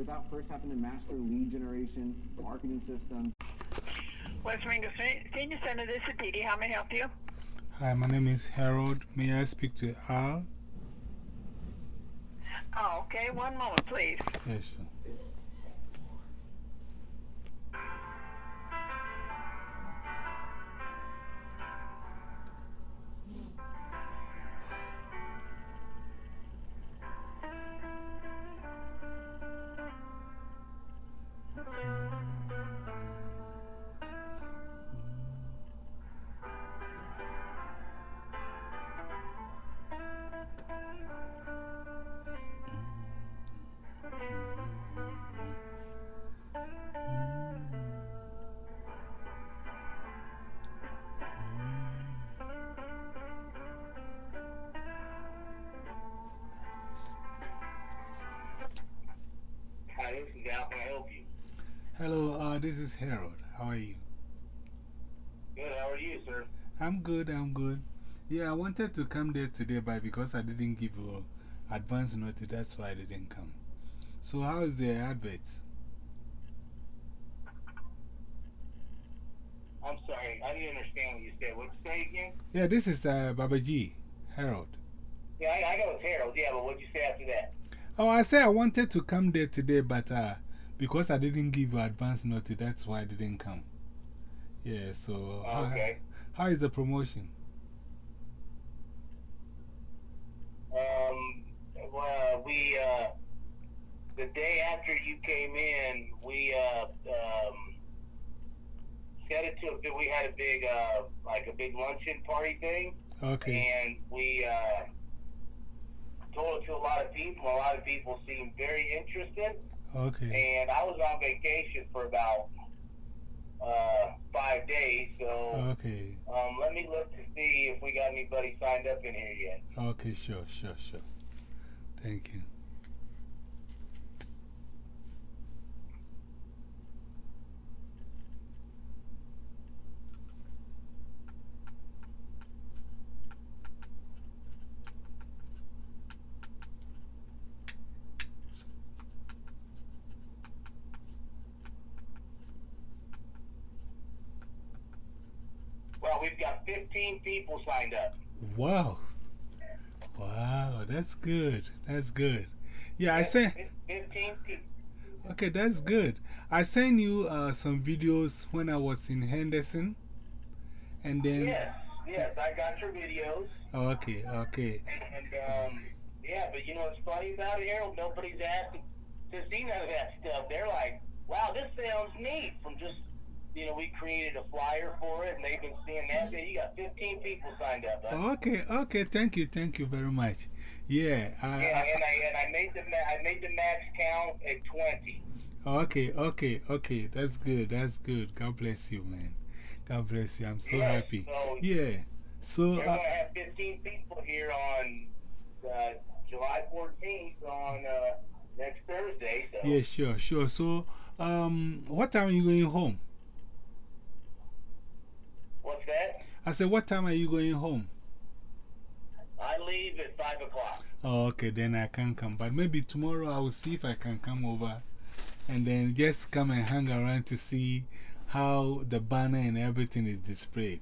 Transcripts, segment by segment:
without first having to master lead generation, marketing systems. West Ringo Senior Center, this is Dee Dee. How may I help you? Hi, my name is Harold. May I speak to Al? Oh, okay. One moment, please. Yes, sir. Hi, this is Al. Can I help you? Hello, uh, this is Harold. How are you? Good. How are you, sir? I'm good, I'm good. Yeah, I wanted to come there today, but because I didn't give you advance notice, that's why I didn't come. So, how is the advert? I'm sorry. I didn't understand what you said. What did you say again? Yeah, this is uh, Baba G, Harold. Yeah, I, I know it's Harold. Yeah, but what did you say after that? Oh, I said I wanted to come there today, but uh, because I didn't give you advance notice, that's why I didn't come. Yeah, so how, how is the promotion? Um, well, we, uh, the day after you came in, we, uh, um, set it to, a- we had a big, uh, like a big luncheon party thing. Okay, And we, uh, told it to a lot of people. A lot of people seemed very interested. Okay, and I was on vacation for about uh, five days. So okay, um, let me look to see if we got anybody signed up in here yet. okay, sure, sure, sure. Thank you. We've got 15 people signed up. Wow. Wow, that's good. That's good. Yeah, I sent. 15 people. Okay, that's good. I sent you uh, some videos when I was in Henderson. And then. Yes, yes, I got your videos. Okay, okay. And um, yeah, but you know what's funny about it, Harold? Nobody's asked to see none of that stuff. They're like, wow, this sounds neat. From just, you know, we created a flyer for it, and they've been seeing that. You got 15 people signed up. Huh? Okay, okay. Thank you, thank you very much. Yeah. I, Yeah, and I and I made the I made the max count at twenty. Okay, okay, okay. That's good. That's good. God bless you, man. God bless you. I'm so Yes, happy. so- Yeah. So, We're uh, gonna have fifteen people here on uh, July fourteenth on uh, next Thursday. So yeah, sure, sure. So, um, what time are you going home? That? I said, what time are you going home? I leave at five o'clock. Oh, okay, then I can come. But maybe tomorrow I will see if I can come over and then just come and hang around to see how the banner and everything is displayed.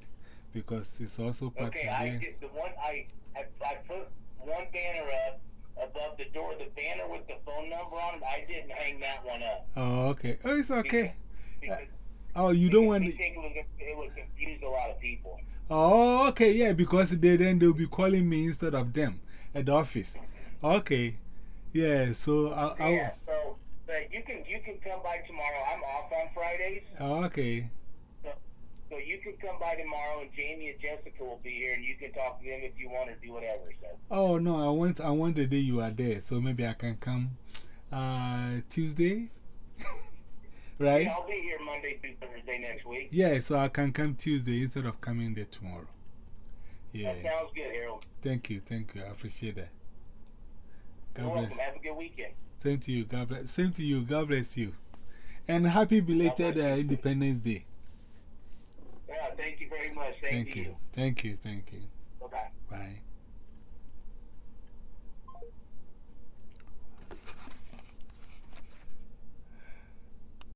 Because it's also part Okay, of I the. did the one I, I I put one banner up above the door. The banner with the phone number on it. I didn't hang that one up. Oh, okay. Oh, it's okay. Because, Oh, you don't want. it, it would confuse a lot of people. Oh, okay, yeah, because they, then they'll be calling me instead of them at the office. Okay, yeah, so I'll. I'll Yeah, so but you can you can come by tomorrow. I'm off on Fridays, oh, okay, so, so you can come by tomorrow, and Jamie and Jessica will be here, and you can talk to them if you want to do whatever. So oh no, I want, I want the day you are there, so maybe I can come uh, Tuesday, right? yeah, I'll be here Monday through Thursday next week. Yeah, so I can come Tuesday instead of coming there tomorrow. Yeah, That sounds good, Harold. thank you, thank you, I appreciate that. You're God welcome. bless. Have a good weekend. Same to you, God bless. Same to you, God bless you. And happy belated uh, Independence Day. Yeah, thank you very much. Thank, Thank you, thank you, thank you. Bye bye. Bye.